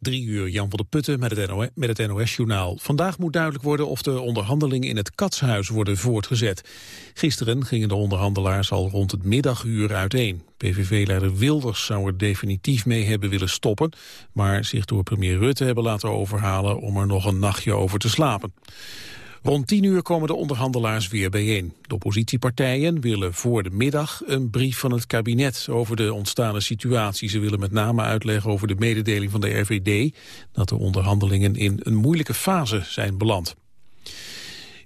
Drie uur Jan van der Putten met het, NOS, met het NOS-journaal. Vandaag moet duidelijk worden of de onderhandelingen in het Katshuis worden voortgezet. Gisteren gingen de onderhandelaars al rond het middaguur uiteen. PVV-leider Wilders zou er definitief mee hebben willen stoppen... maar zich door premier Rutte hebben laten overhalen om er nog een nachtje over te slapen. Rond tien uur komen de onderhandelaars weer bijeen. De oppositiepartijen willen voor de middag een brief van het kabinet over de ontstane situatie. Ze willen met name uitleggen over de mededeling van de RVD dat de onderhandelingen in een moeilijke fase zijn beland.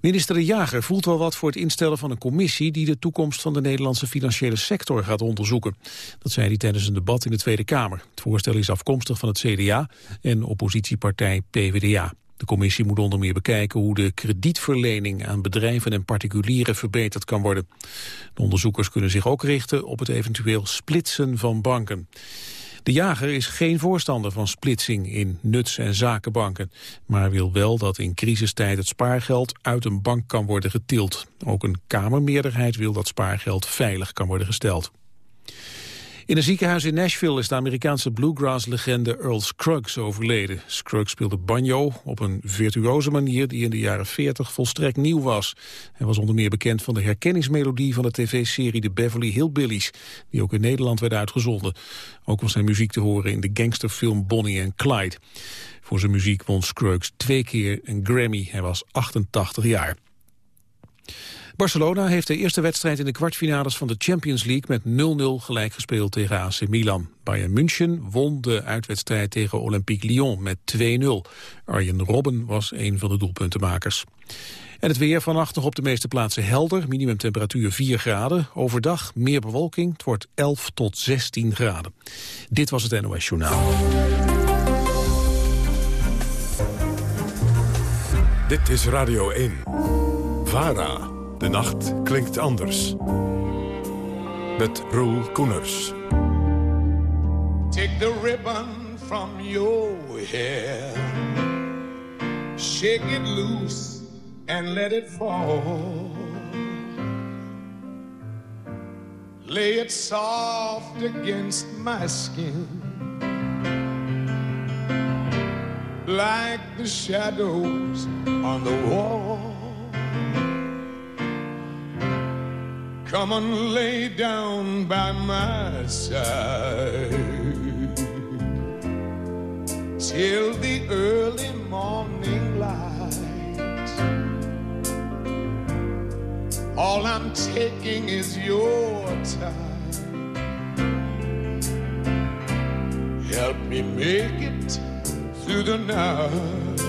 Minister De Jager voelt wel wat voor het instellen van een commissie die de toekomst van de Nederlandse financiële sector gaat onderzoeken. Dat zei hij tijdens een debat in de Tweede Kamer. Het voorstel is afkomstig van het CDA en oppositiepartij PvdA. De commissie moet onder meer bekijken hoe de kredietverlening aan bedrijven en particulieren verbeterd kan worden. De onderzoekers kunnen zich ook richten op het eventueel splitsen van banken. De jager is geen voorstander van splitsing in nuts- en zakenbanken, maar wil wel dat in crisistijd het spaargeld uit een bank kan worden getild. Ook een Kamermeerderheid wil dat spaargeld veilig kan worden gesteld. In een ziekenhuis in Nashville is de Amerikaanse bluegrass-legende Earl Scruggs overleden. Scruggs speelde banjo op een virtuoze manier die in de jaren 40 volstrekt nieuw was. Hij was onder meer bekend van de herkenningsmelodie van de tv-serie The Beverly Hillbillies, die ook in Nederland werd uitgezonden. Ook was zijn muziek te horen in de gangsterfilm Bonnie and Clyde. Voor zijn muziek won Scruggs twee keer een Grammy. Hij was 88 jaar. Barcelona heeft de eerste wedstrijd in de kwartfinales van de Champions League met 0-0 gelijk gespeeld tegen AC Milan. Bayern München won de uitwedstrijd tegen Olympique Lyon met 2-0. Arjen Robben was een van de doelpuntenmakers. En het weer vannacht nog op de meeste plaatsen helder. Minimumtemperatuur 4 graden. Overdag meer bewolking. Het wordt 11 tot 16 graden. Dit was het NOS Journaal. Dit is Radio 1. VARA. De nacht klinkt anders. Met Roel Koeners. Take the ribbon from your hair. Shake it loose and let it fall. Lay it soft against my skin. Like the shadows on the wall. Come and lay down by my side till the early morning light. All I'm taking is your time. Help me make it through the night.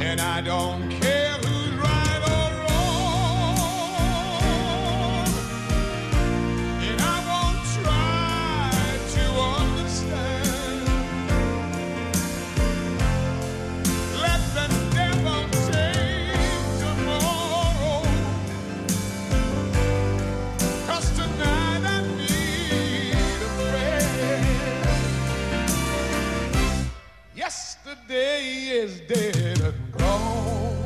And I don't Yesterday is dead and gone,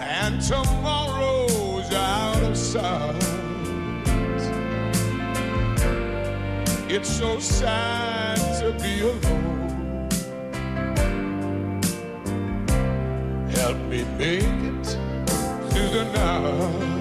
and tomorrow's out of sight. It's so sad to be alone. Help me make it through the night.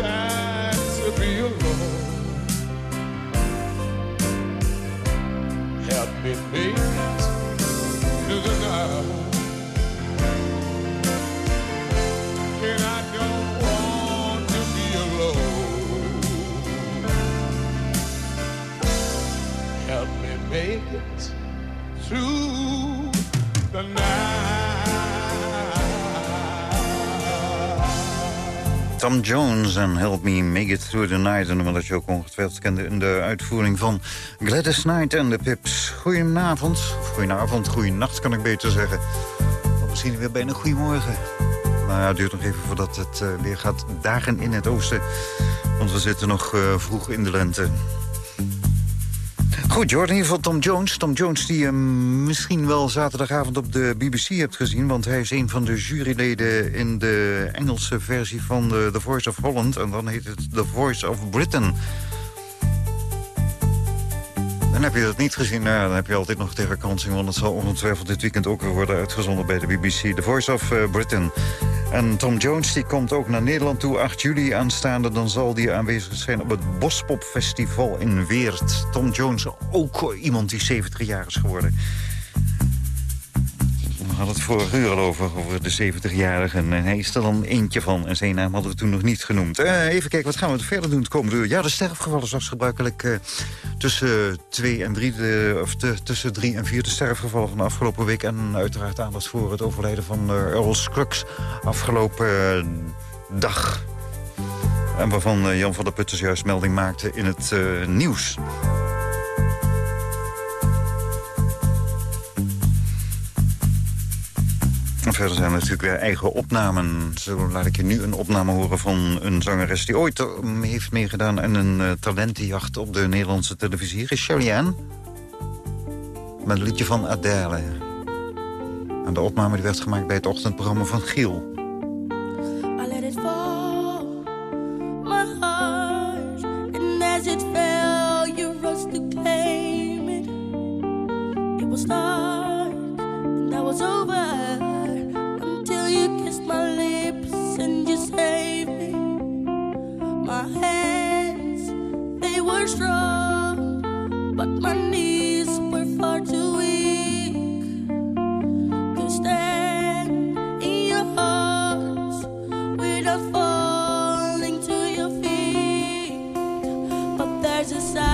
Sad Jones en Help Me Make It Through the Night. Een nummer dat je ook ongetwijfeld kende in de uitvoering van Gladys Knight en de Pips. Goedenavond, of goedenavond, goedenacht kan ik beter zeggen. Of misschien weer bijna goedemorgen. Nou ja, het duurt nog even voordat het uh, weer gaat dagen in het oosten. Want we zitten nog uh, vroeg in de lente. Goed, Jordan, in ieder geval Tom Jones. Tom Jones die je misschien wel zaterdagavond op de BBC hebt gezien... want hij is een van de juryleden in de Engelse versie van The, Voice of Holland... en dan heet het The Voice of Britain. En heb je dat niet gezien, nou, dan heb je altijd nog tegen kansing... want het zal ongetwijfeld dit weekend ook weer worden uitgezonden bij de BBC. The Voice of uh, Britain. En Tom Jones die komt ook naar Nederland toe. 8 juli aanstaande, dan zal die aanwezig zijn op het Bospopfestival in Weert. Tom Jones, ook iemand die 70 jaar is geworden. Hadden het vorige uur al over, over de 70-jarigen. En hij is er dan eentje van. En zijn naam hadden we toen nog niet genoemd. Uh, even kijken, wat gaan we verder doen het komende uur? Ja, de sterfgevallen zoals gebruikelijk uh, tussen 2 en 3... of tussen 3 en 4 de sterfgevallen van de afgelopen week. En uiteraard aandacht voor het overlijden van Earl Scruggs afgelopen dag. En waarvan Jan van der Putten juist melding maakte in het nieuws. Verder zijn er natuurlijk weer eigen opnamen. Zo laat ik je nu een opname horen van een zangeres... die ooit heeft meegedaan aan een uh, talentenjacht op de Nederlandse televisie. Hier is Shelly. Met een liedje van Adele. En de opname die werd gemaakt bij het ochtendprogramma van Giel. Was dark, and I was over. Were strong, but my knees were far too weak to stand in your arms without falling to your feet. But there's a side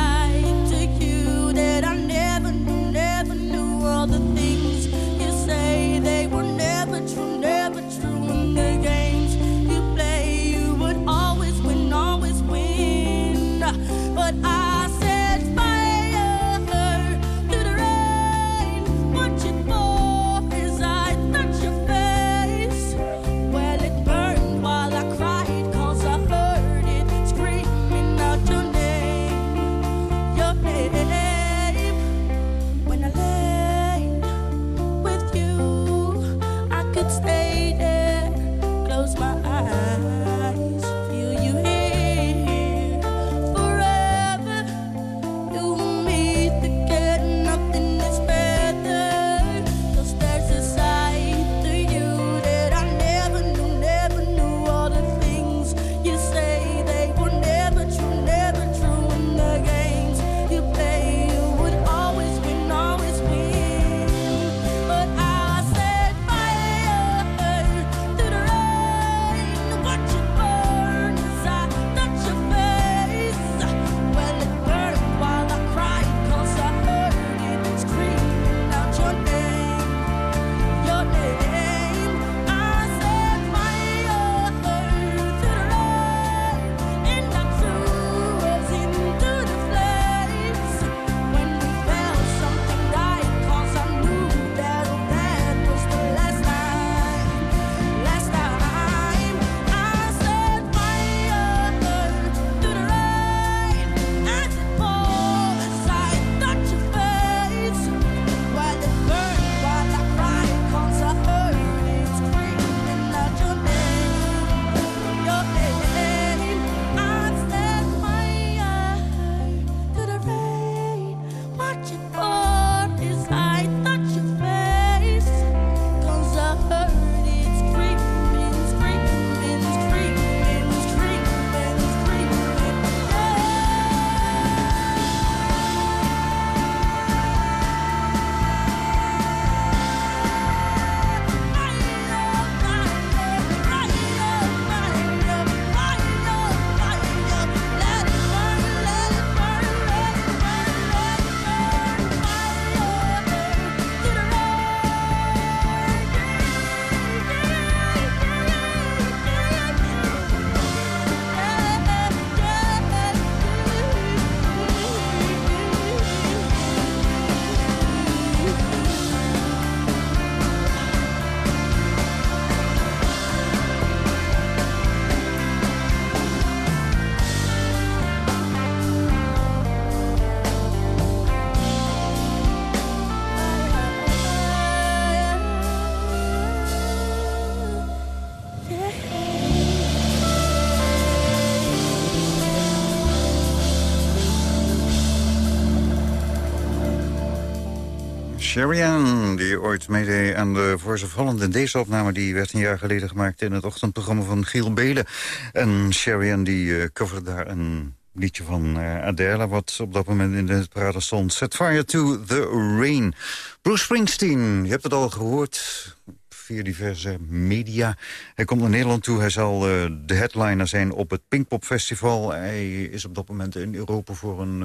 Sherian, die ooit meedeed aan de Voice of Holland. deze opname die werd een jaar geleden gemaakt in het ochtendprogramma van Giel Belen. En Sherian die uh, coverde daar een liedje van uh, Adele... wat op dat moment in het parade stond. Set fire to the rain. Bruce Springsteen, je hebt het al gehoord via diverse media. Hij komt naar Nederland toe. Hij zal uh, de headliner zijn op het Pinkpop Festival. Hij is op dat moment in Europa voor een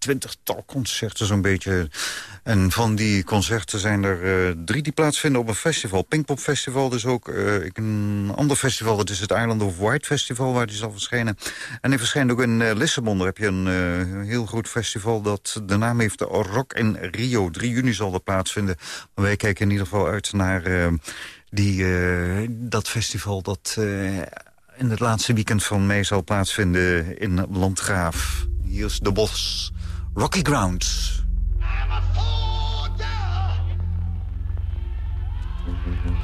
twintigtal concerten zo'n beetje. En van die concerten zijn er uh, drie die plaatsvinden op een festival. Pinkpop Festival, dus ook een ander festival. Dat is het Island of White Festival, waar die zal verschijnen. En hij verschijnt ook in Lissabon. Daar heb je een heel groot festival dat de naam heeft Rock in Rio. 3 juni zal dat plaatsvinden. Maar wij kijken in ieder geval uit naar die, dat festival dat in het laatste weekend van mei zal plaatsvinden in Landgraaf. Hier is de bos Rocky Grounds. traveling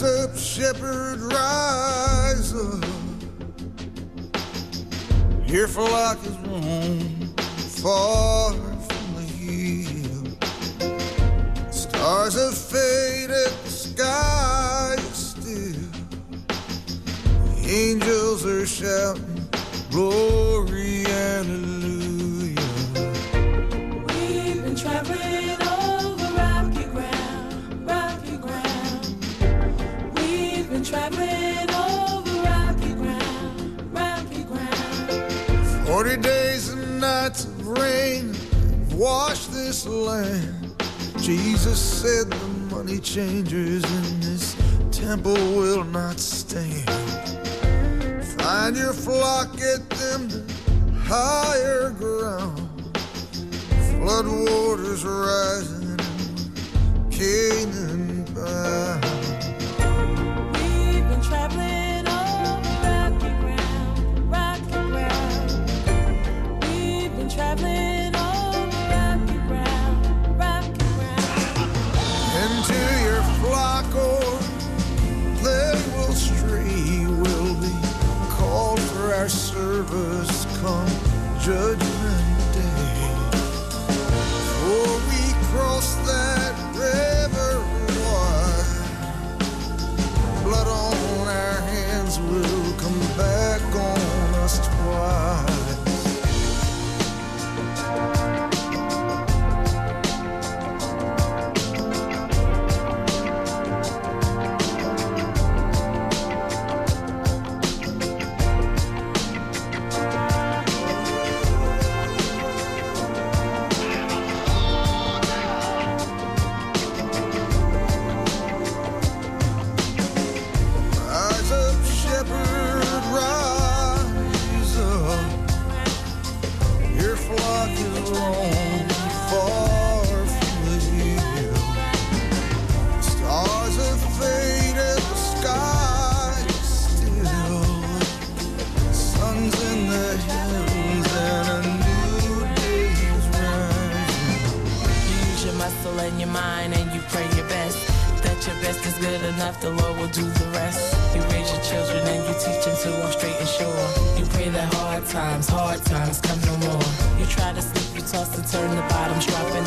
Rise up, shepherd, rise up. Your flock is roam far from the hill. Stars have faded, the sky is still. Angels are shouting, glory, hallelujah. We've been traveling traveling over rocky ground, rocky ground. Forty days and nights of rain wash this land. Jesus said the money changers in this temple will not stand. Find your flock, get them to higher ground. Flood waters rising, Canaan bound. Come judgment good enough, the Lord will do the rest. You raise your children and you teach them to walk straight and sure. You pray that hard times, hard times come no more. You try to sleep, you toss and turn, the bottom's dropping.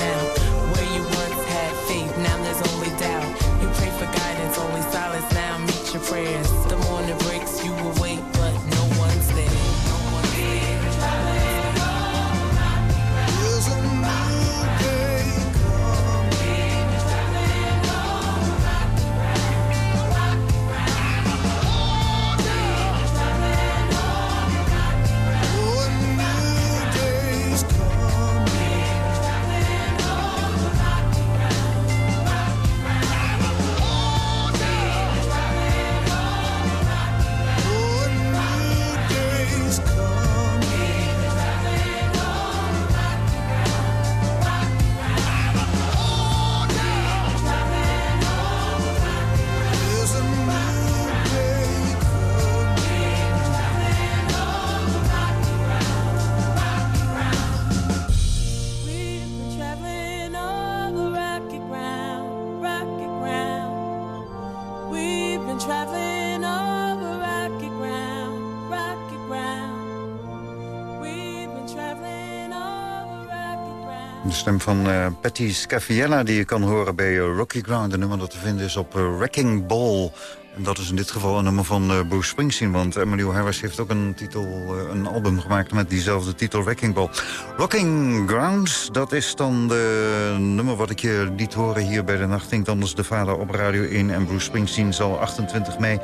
Stem van uh, Patty Scafiella die je kan horen bij uh, Rocky Ground. De nummer dat te vinden is op uh, Wrecking Ball. En dat is in dit geval een nummer van Bruce Springsteen. Want Emily Harris heeft ook een, titel, een album gemaakt met diezelfde titel, Wrecking Ball. Rocking Grounds, dat is dan de nummer wat ik je liet horen hier bij de Nacht. Anders de vader op Radio 1. En Bruce Springsteen zal 28 mei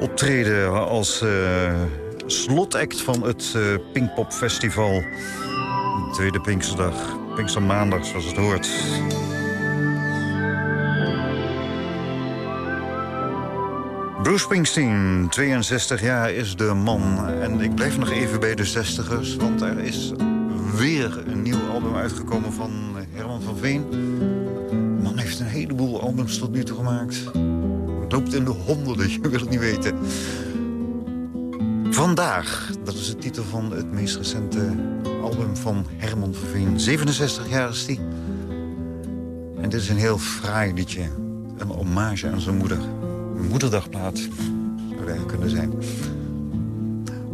optreden als slotact van het Pinkpop Festival. Tweede Pinksterdag. Pinkstermaandag, zoals het hoort. Bruce Springsteen, 62 jaar is de man. En ik blijf nog even bij de zestigers, want er is weer een nieuw album uitgekomen van Herman van Veen. De man heeft een heleboel albums tot nu toe gemaakt. Het loopt in de honderden, je wil het niet weten. Vandaag, dat is de titel van het meest recente album van Herman Verveen. 67 jaar is hij. En dit is een heel fraai liedje. Een hommage aan zijn moeder. Een moederdagplaat zou het kunnen zijn.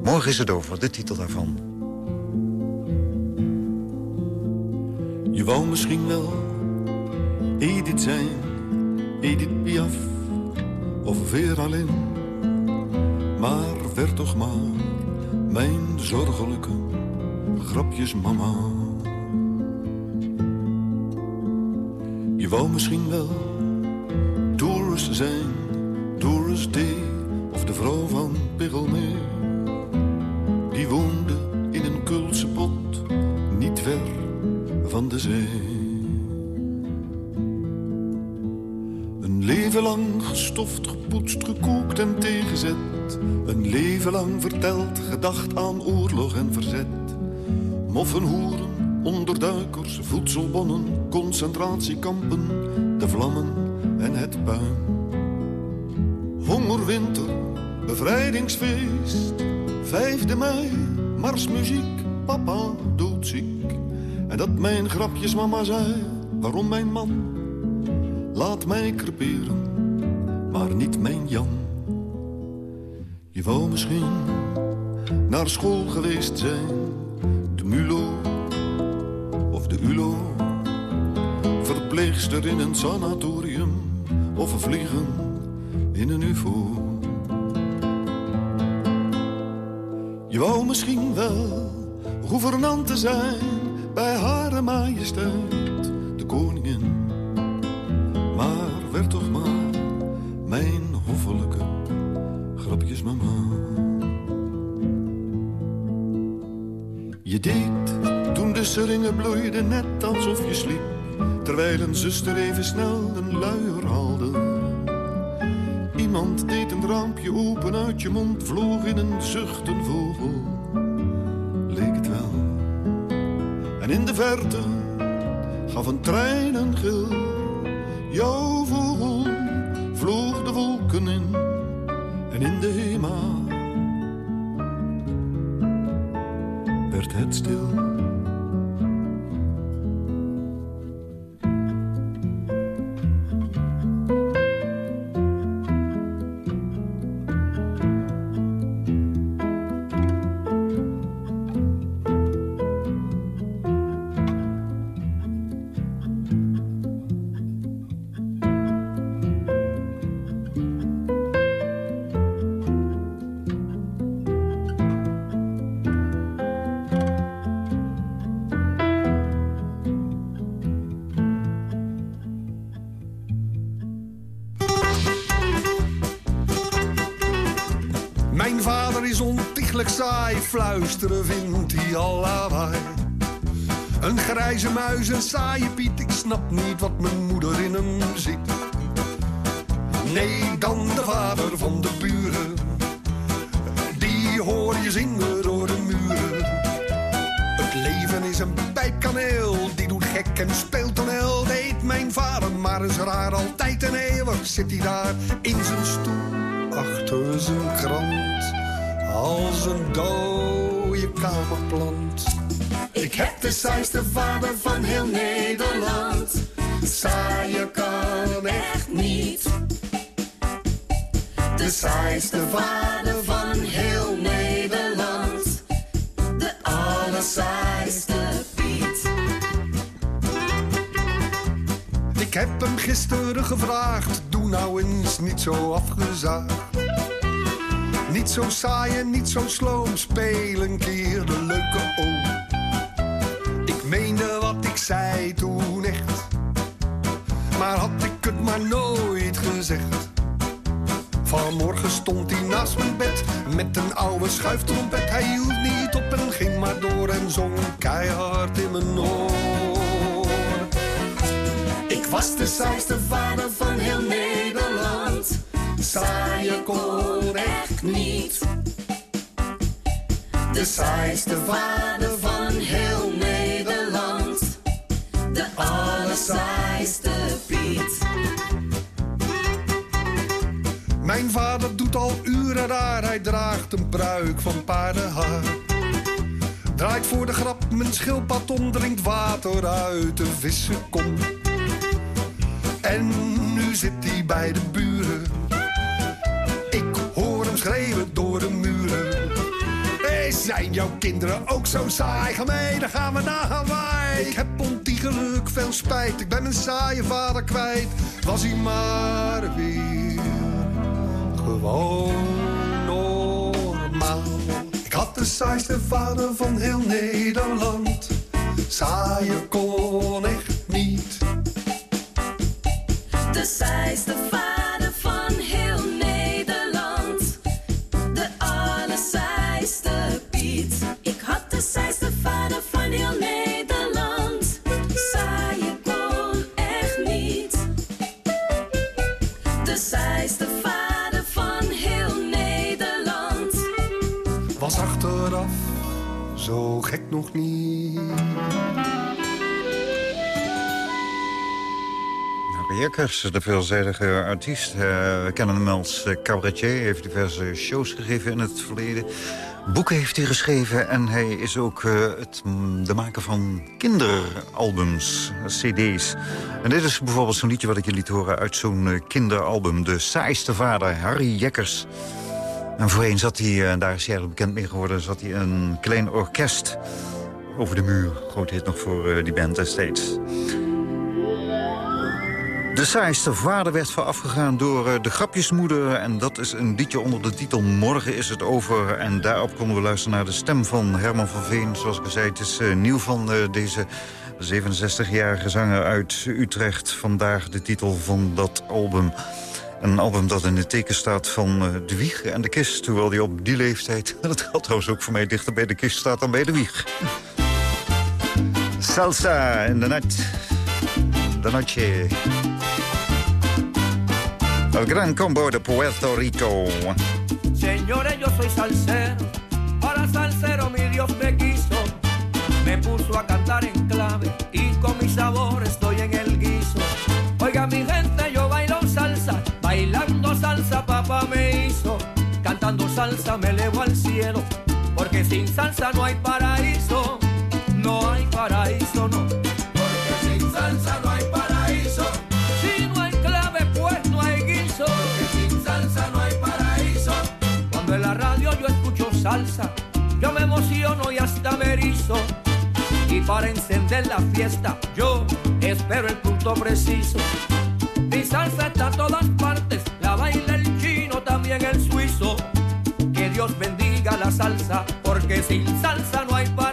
Morgen is het over, de titel daarvan. Je wou misschien wel Edith zijn, Edith Piaf of Vera Lynn. Maar werd toch maar mijn zorgelijke grapjes mama. Je wou misschien wel Doris zijn, Doris D. Of de vrouw van Pichelmeer. Die woonde in een kulse pot, niet ver van de zee. Gestoft, gepoetst, gekookt en tegenzet. Een leven lang verteld, gedacht aan oorlog en verzet Moffenhoeren, onderduikers, voedselbonnen, concentratiekampen, de vlammen en het puin. Hongerwinter, bevrijdingsfeest, 5 mei, marsmuziek, papa doodziek. En dat mijn grapjes mama zei, waarom mijn man? Laat mij creperen, maar niet mijn Jan. Je wou misschien naar school geweest zijn MULO of de ULO. Verpleegster in een sanatorium of vliegen in een UFO. Je wou misschien wel gouvernante zijn bij Hare Majesteit, seringen bloeiden net alsof je sliep. Terwijl een zuster even snel een luier haalde. Iemand deed een raampje open uit je mond, vloog in een zucht een vogel. Leek het wel. En in de verte gaf een trein een gil. Jouw een saaie piet, ik snap niet wat mijn moeder in hem ziet. Nee, dan de vader van de buren, die hoor je zingen door de muren. Het leven is een pijpkaneel, die doet gek en speelt toneel. Deed mijn vader, maar is raar, altijd en eeuwig zit hij daar in zijn stoel achter zijn krant als een dode kamerplant. Ik heb de saaiste vader van heel Nederland. Saaier kan echt niet. De saaiste vader van heel Nederland. De allersaaiste Piet. Ik heb hem gisteren gevraagd, doe nou eens niet zo afgezaagd. Niet zo saai en niet zo sloom, speel een keer de leuke oom. Meende wat ik zei toen echt, maar had ik het maar nooit gezegd. Vanmorgen stond hij naast mijn bed met een oude schuiftrompet. Hij hield niet op en ging maar door en zong keihard in mijn oor. Ik was de saaiste vader van heel Nederland. Saaie kon echt niet. De saaiste vader allersaaiste Piet. Mijn vader doet al uren raar, hij draagt een pruik van paardenhaar. Draait voor de grap mijn schildpad om, drinkt water uit de vissenkom. En nu zit hij bij de buren. Ik hoor hem schreeuwen door de zijn jouw kinderen ook zo saai? Ga mee, dan gaan we naar Hawaii. Ik heb ontiegelijk veel spijt, ik ben mijn saaie vader kwijt. Was hij maar weer gewoon normaal. Ik had de saaiste vader van heel Nederland. Saaier kon echt niet. De saaiste vader nog niet. Harry Jekkers, de veelzijdige artiest. Eh, we kennen hem als eh, cabaretier. Heeft diverse shows gegeven in het verleden. Boeken heeft hij geschreven en hij is ook eh, het, de maker van kinderalbums, cd's. En dit is bijvoorbeeld zo'n liedje wat ik je liet horen uit zo'n kinderalbum. De saaiste vader, Harry Jekkers. En voorheen zat hij, en daar is hij eigenlijk bekend mee geworden... zat hij een klein orkest over de muur. Groot hit nog voor eh, die band destijds. De saaiste vader werd voorafgegaan door eh, de grapjesmoeder. En dat is een liedje onder de titel Morgen is het over. En daarop konden we luisteren naar de stem van Herman van Veen. Zoals ik zei, het is eh, nieuw van eh, deze 67-jarige zanger uit Utrecht. Vandaag de titel van dat album. Een album dat in het teken staat van eh, de wieg en de kist. Terwijl die op die leeftijd, dat geldt trouwens ook voor mij... dichter bij de kist staat dan bij de wieg. Salsa in de nacht. De noche. El gran combo de Puerto Rico. Señores, yo soy salsero, para salsero mi Dios me quiso. Me puso a cantar en clave y con mi sabor salsa me elevo al cielo, porque sin salsa no hay paraíso. No hay paraíso, no. Porque sin salsa no hay paraíso. Si no hay clave, pues no hay guiso. Porque sin salsa no hay paraíso. Cuando en la radio yo escucho salsa, yo me emociono y hasta me. Y para encender la fiesta, yo espero el punto preciso. Mi salsa está a todas partes, la baila el chino, también el salsa, porque sin salsa no hay paraíso.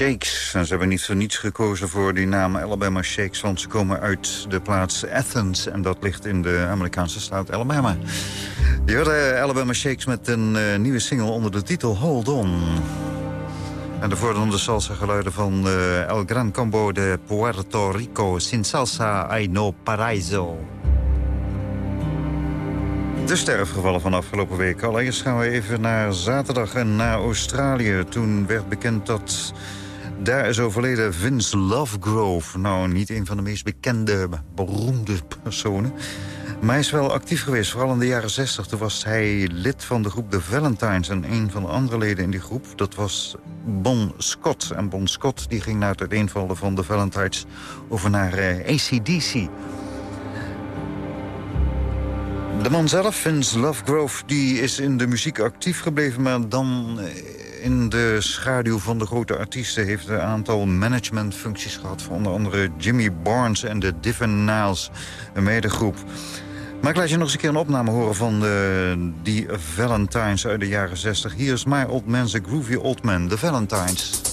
Shakes. En ze hebben niet voor niets gekozen voor die naam Alabama Shakes... want ze komen uit de plaats Athens... en dat ligt in de Amerikaanse staat Alabama. Je hoorde Alabama Shakes met een uh, nieuwe single onder de titel Hold On. En de salsa geluiden van uh, El Gran Combo de Puerto Rico... Sin salsa I no paraiso. De sterfgevallen van afgelopen week. Allereerst gaan we even naar zaterdag en naar Australië. Toen werd bekend dat daar is overleden Vince Lovegrove. Nou, niet een van de meest bekende, beroemde personen. Maar hij is wel actief geweest, vooral in de jaren 60. Toen was hij lid van de groep The Valentines. En een van de andere leden in die groep, dat was Bon Scott. En Bon Scott die ging na het uiteenvallen van de Valentines over naar eh, ACDC. De man zelf, Vince Lovegrove, die is in de muziek actief gebleven... maar dan eh, in de schaduw van de grote artiesten... heeft een aantal managementfuncties gehad... voor onder andere Jimmy Barnes en de Divin Niles, een medegroep. Maar ik laat je nog eens een keer een opname horen van de, die Valentines uit de jaren 60. Hier is My Old Man, The Groovy Old Man, de Valentines.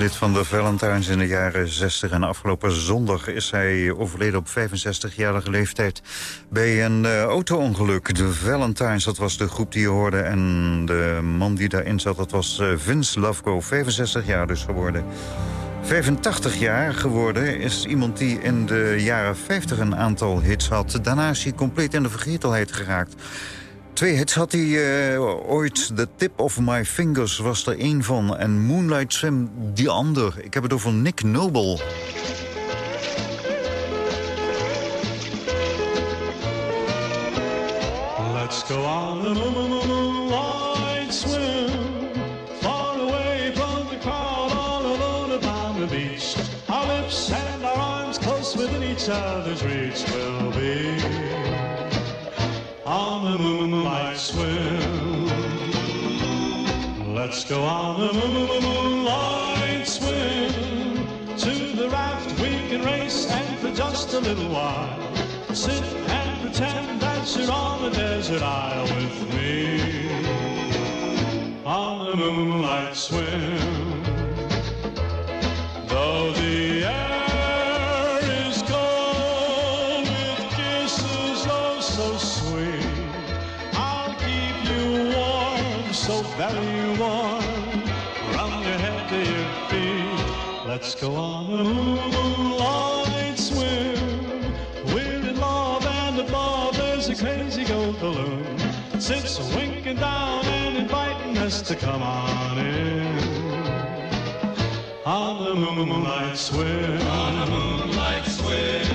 Lid van de Valentines in de jaren 60 en afgelopen zondag is hij overleden op 65-jarige leeftijd bij een uh, auto-ongeluk. De Valentines, dat was de groep die je hoorde en de man die daarin zat, dat was uh, Vince Loveco, 65 jaar dus geworden. 85 jaar geworden is iemand die in de jaren 50 een aantal hits had. Daarna is hij compleet in de vergetelheid geraakt. Twee hits had hij uh, ooit. The Tip of My Fingers was er één van. En Moonlight Swim die ander. Ik heb het over Nick Noble. Let's go on the moonlight swim. Far away from the crowd, all alone upon the beach. Our lips and our arms close within each other's reach will be on the moonlight Let's go on the moonlight swim. To the raft we can race and for just a little while sit and pretend that you're on the desert isle with me. On the moonlight swim. Very warm, from your head to your feet. Let's go on the moonlight swim. We're in love and above there's a crazy gold balloon. Sits winking down and inviting us to come on in. On the moonlight swim. On the moonlight swim.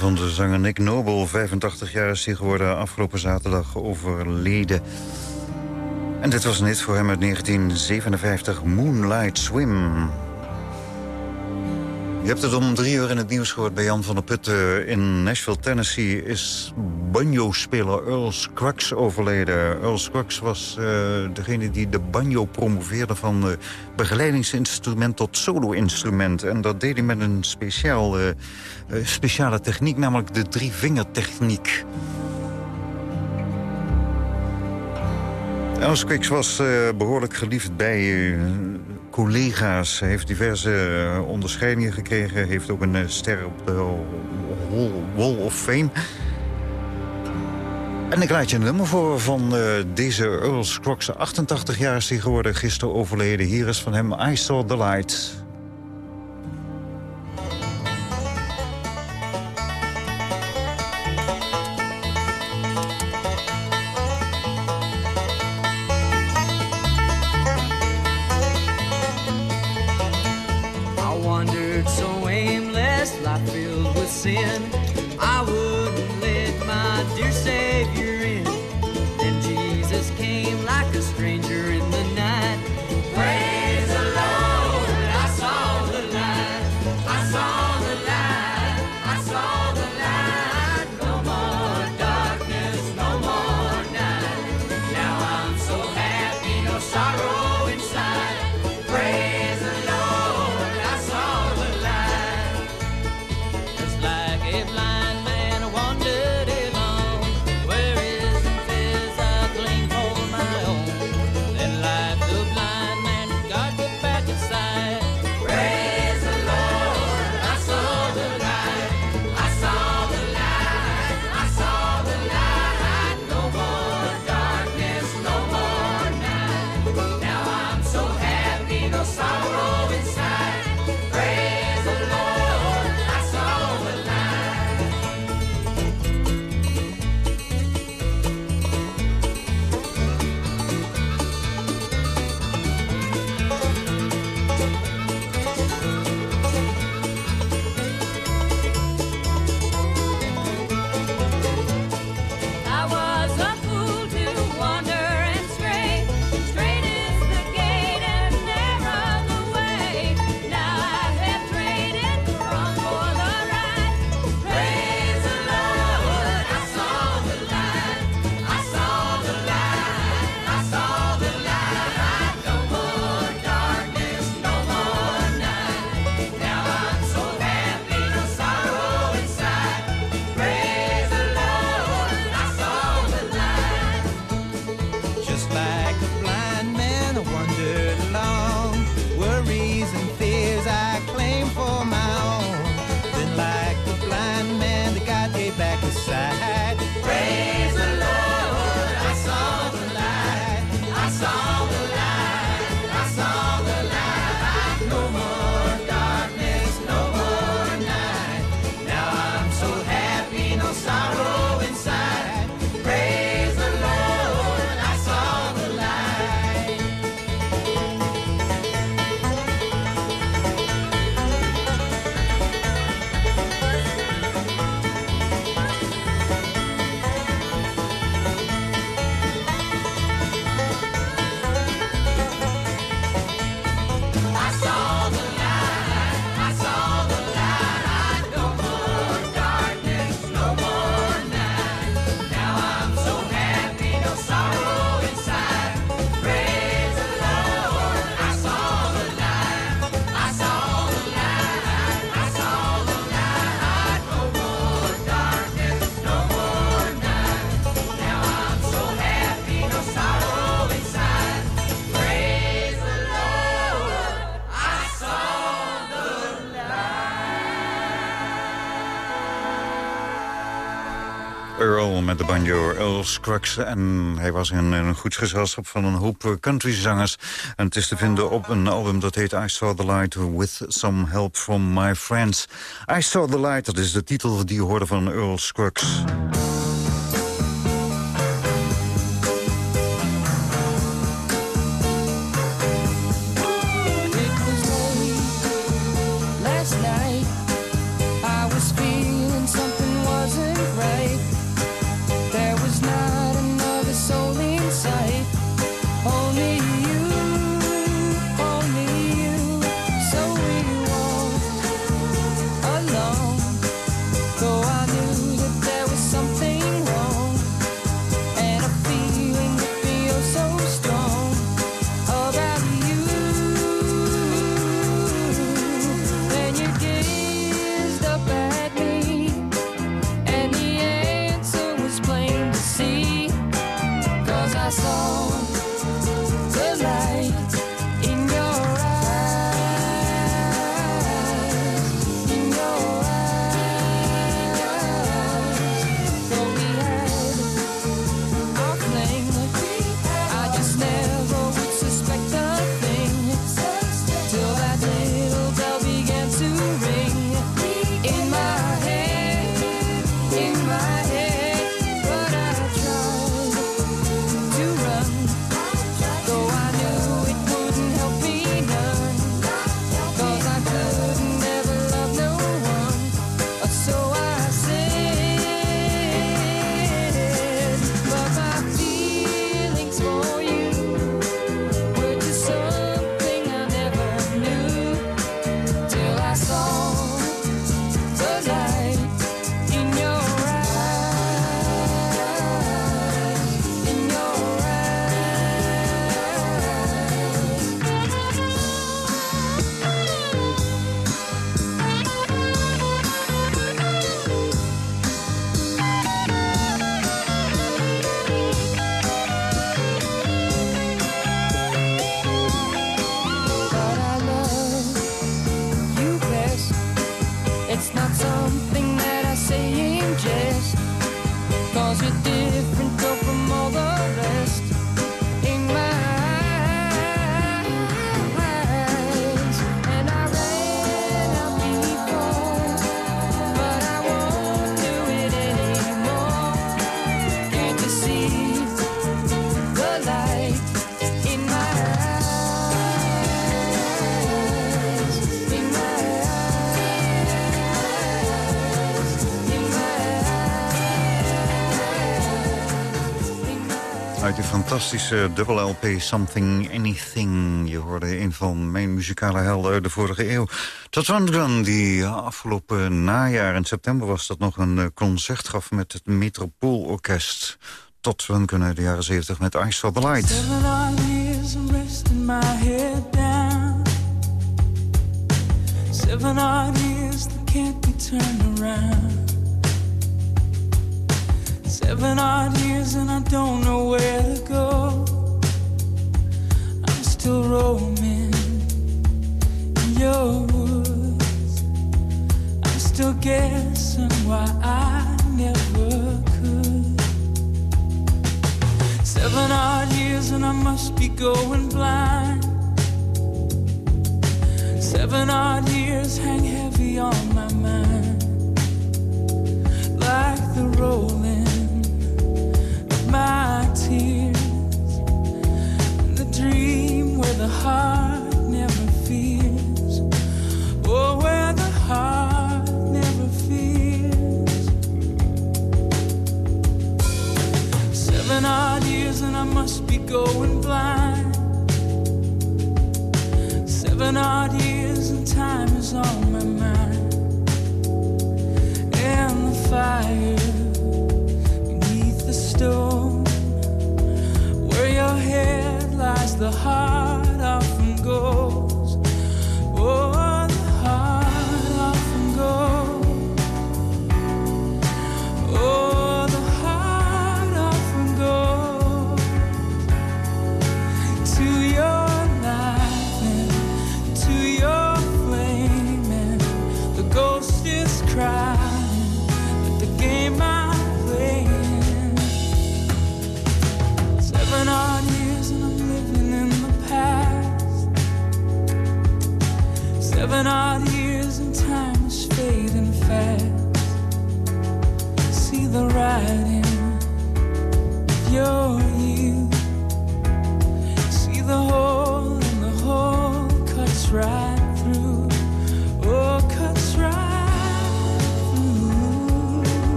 Van de zanger Nick Noble, 85 jaar is hij geworden, afgelopen zaterdag overleden. En dit was een voor hem uit 1957, Moonlight Swim. Je hebt het om drie uur in het nieuws gehoord bij Jan van der Putten. In Nashville, Tennessee is banjo-speler Earl Scruggs overleden. Earl Scruggs was uh, degene die de banjo promoveerde van uh, begeleidingsinstrument tot solo-instrument. En dat deed hij met een speciaal, uh, speciale techniek, namelijk de drie-vingertechniek. Earl Scruggs was behoorlijk geliefd bij collega's. Heeft diverse onderscheidingen gekregen. Heeft ook een ster op de Wall of Fame. En ik laat je nummer voor van uh, deze Earl Scruggs. 88 jaar is geworden, gisteren overleden. Hier is van hem I Saw the Light. sin, I Scruggs. En hij was in een goed gezelschap van een hoop countryzangers. En het is te vinden op een album dat heet I Saw the Light with Some Help from My Friends. I Saw the Light, dat is de titel die je hoorde van Earl Scruggs. Fantastische dubbel LP Something Anything. Je hoorde een van mijn muzikale helden uit de vorige eeuw. Tot Gun, die afgelopen najaar in september was dat nog een eh, concert gaf met het Metropoolorkest. Tot Rundgren uit de jaren 70 met Ice for the Light. Seven odd years Seven odd years and I don't know where to go. I'm still roaming in your woods. I'm still guessing why I never could. Seven odd years and I must be going blind. Seven odd years hang heavy on my mind. Like the rolling my tears. The dream where the heart never fears. Oh, where the heart never fears. Seven odd years and I must be going blind. Seven odd years and time is on my mind. And the fire stone, where your head lies, the heart often goes. Oh,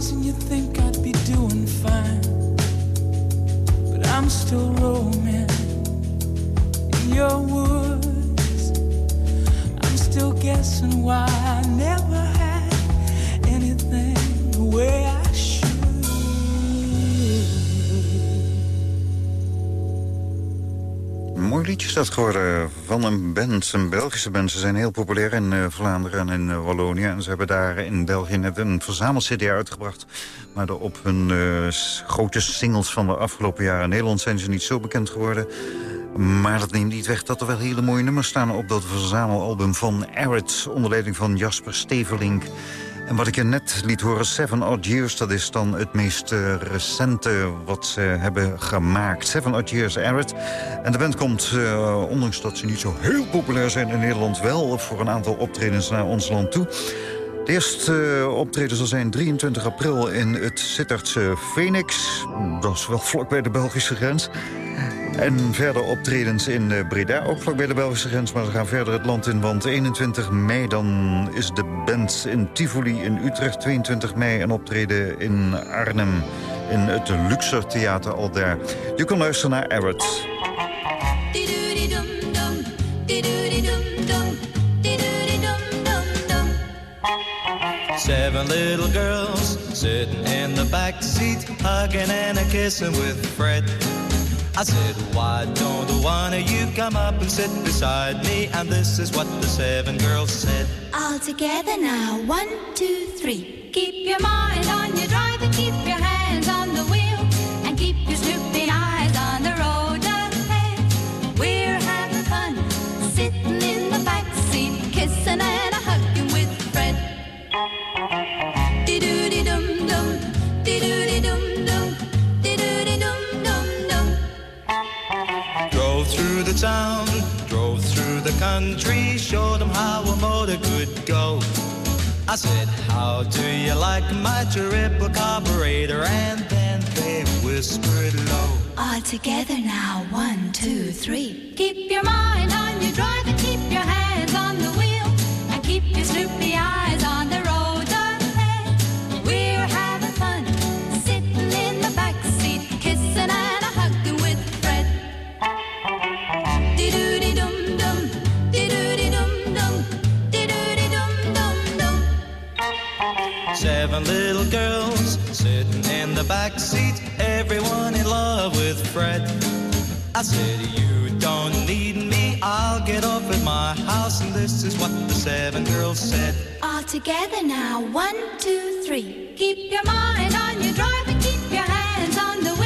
years and you think I'd be doing fine. But I'm still roaming in your woods. I'm still guessing why I never had anything the way I mooi liedje is dat geworden van een band, een Belgische band. Ze zijn heel populair in eh, Vlaanderen en in eh, Wallonië. En ze hebben daar in België een verzamel-cd uitgebracht. Maar op hun eh, grote singles van de afgelopen jaren in Nederland zijn ze niet zo bekend geworden. Maar dat neemt niet weg dat er wel hele mooie nummers staan op dat verzamelalbum van Arid. Onder leiding van Jasper Stevelink. En wat ik je net liet horen, Seven Odd Years... dat is dan het meest eh, recente wat ze hebben gemaakt. Seven Odd Years Arid. En de band komt, eh, ondanks dat ze niet zo heel populair zijn in Nederland... wel voor een aantal optredens naar ons land toe. De eerste eh, optreden zal zijn 23 april in het Sittardse Phoenix. Dat is wel vlak bij de Belgische grens. En verder optredens in eh, Breda, ook vlak bij de Belgische grens. Maar ze gaan verder het land in, want 21 mei dan is de band in Tivoli in Utrecht. 22 mei een optreden in Arnhem, in het Luxor Theater al daar. Je kan luisteren naar Arid. Seven little girls sitting in the back seat, hugging and a kissing with Fred. I said, why don't one of you come up and sit beside me? And this is what the seven girls said. All together now, one, two, three. Keep your mind on your drive and keep your hands on the said, how do you like my triple carburetor? And then they whispered low. All together now, one, two, three. Keep your mind on your drive and keep your hands on the wheel. And keep your snoopy eyes girls sitting in the back seat, everyone in love with Fred. I said, You don't need me, I'll get off at my house. And this is what the seven girls said. All together now, one, two, three. Keep your mind on your drive keep your hands on the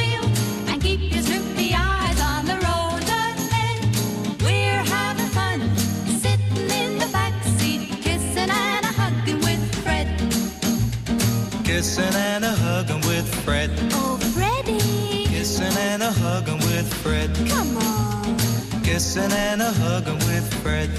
Kissing and a hugging with Fred. Oh, Freddie, Kissing and a hugging with Fred. come on. Kissing and a hugging with Fred.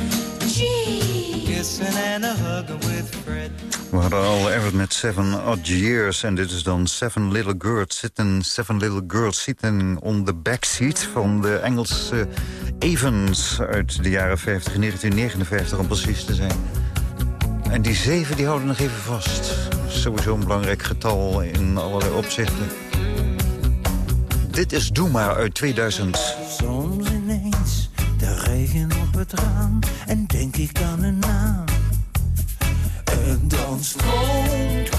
Gee. Kissing and a hugging with Fred. We hadden al Everett met Seven Odd Years. En dit is dan Seven Little Girls Sitting, seven little girls sitting on the backseat... van de Engelse Evans uit de jaren 50, 1959 om precies te zijn. En die zeven die houden nog even vast. Sowieso een belangrijk getal in allerlei opzichten. Dit is Doe maar uit 2000. Soms ineens de regen op het raam en denk ik aan een naam. En dan stroomt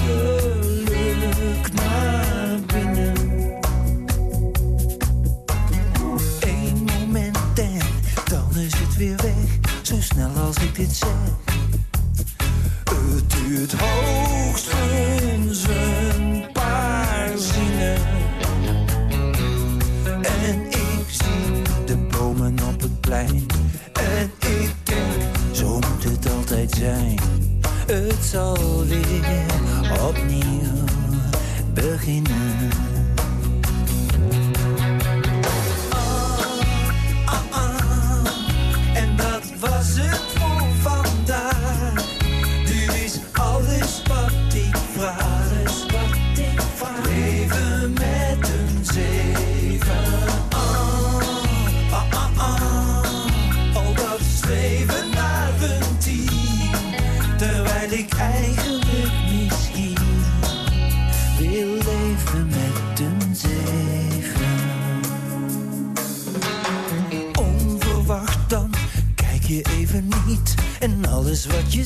Het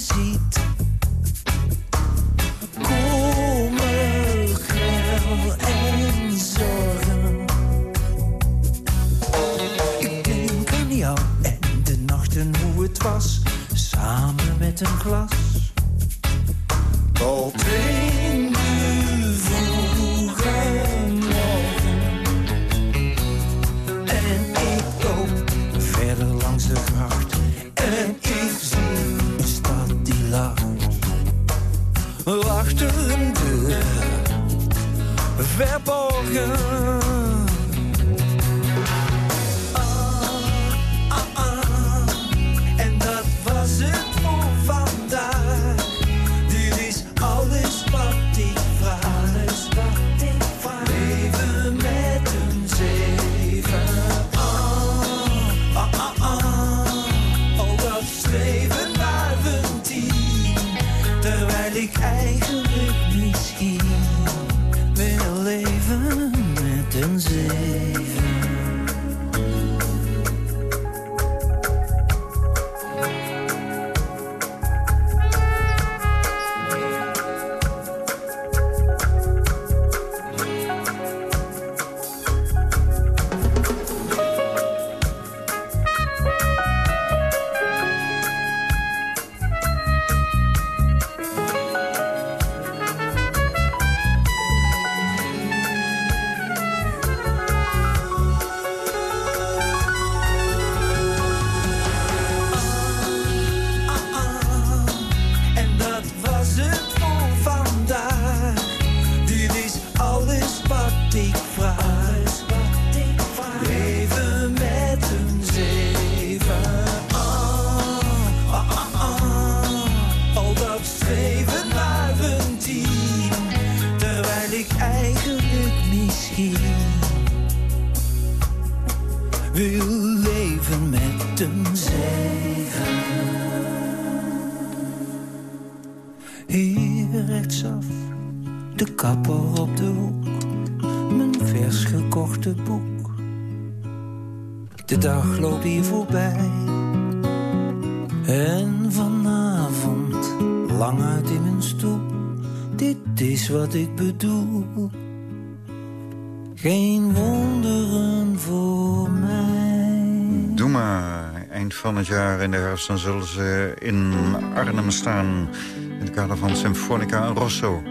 ziet. Kommer, geil en zorgen. Ik denk aan jou en de nachten hoe het was, samen met een glas. Tot in de vroege morgen. En ik loop verder langs de gracht. En ik zie lacht. Achter een verborgen. Kapper op de hoek, mijn vers gekochte boek. De dag loopt hier voorbij. En vanavond, lang uit in mijn stoel, dit is wat ik bedoel. Geen wonderen voor mij. Doe maar. Eind van het jaar in de herfst dan zullen ze in Arnhem staan. In het kader van Symfonica Rosso.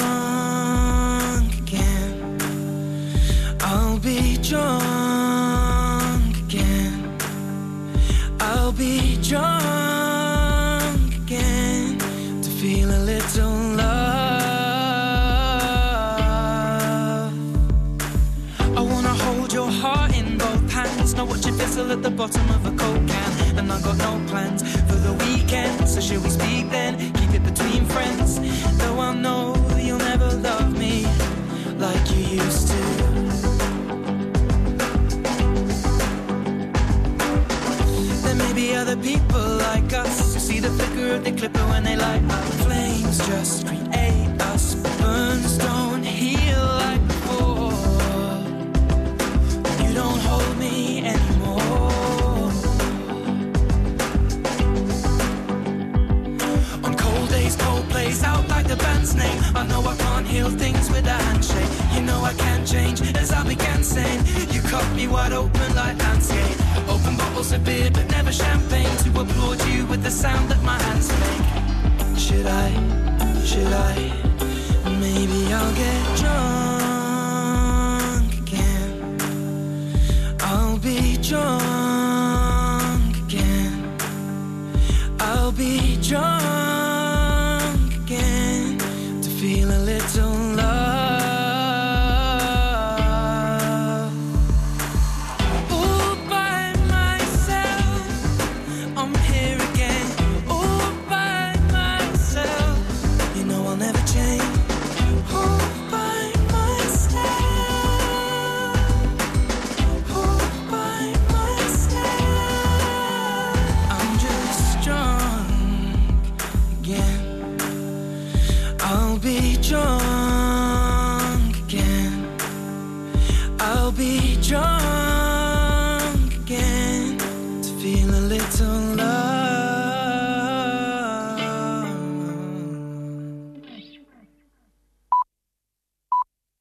drunk again. I'll be drunk again to feel a little love. I wanna hold your heart in both hands. Now watch it fizzle at the bottom of a coke can. And I got no plans the flicker of the clipper when they light up. Flames just create us, burns don't heal like before. You don't hold me anymore. On cold days, cold place, out like the band's name. I know I can't heal things with a handshake. You know I can't change as I began saying. You cut me wide open like landscape bottles of beer, but never champagne to applaud you with the sound that my hands make. Should I? Should I? Maybe I'll get drunk again. I'll be drunk again. I'll be drunk.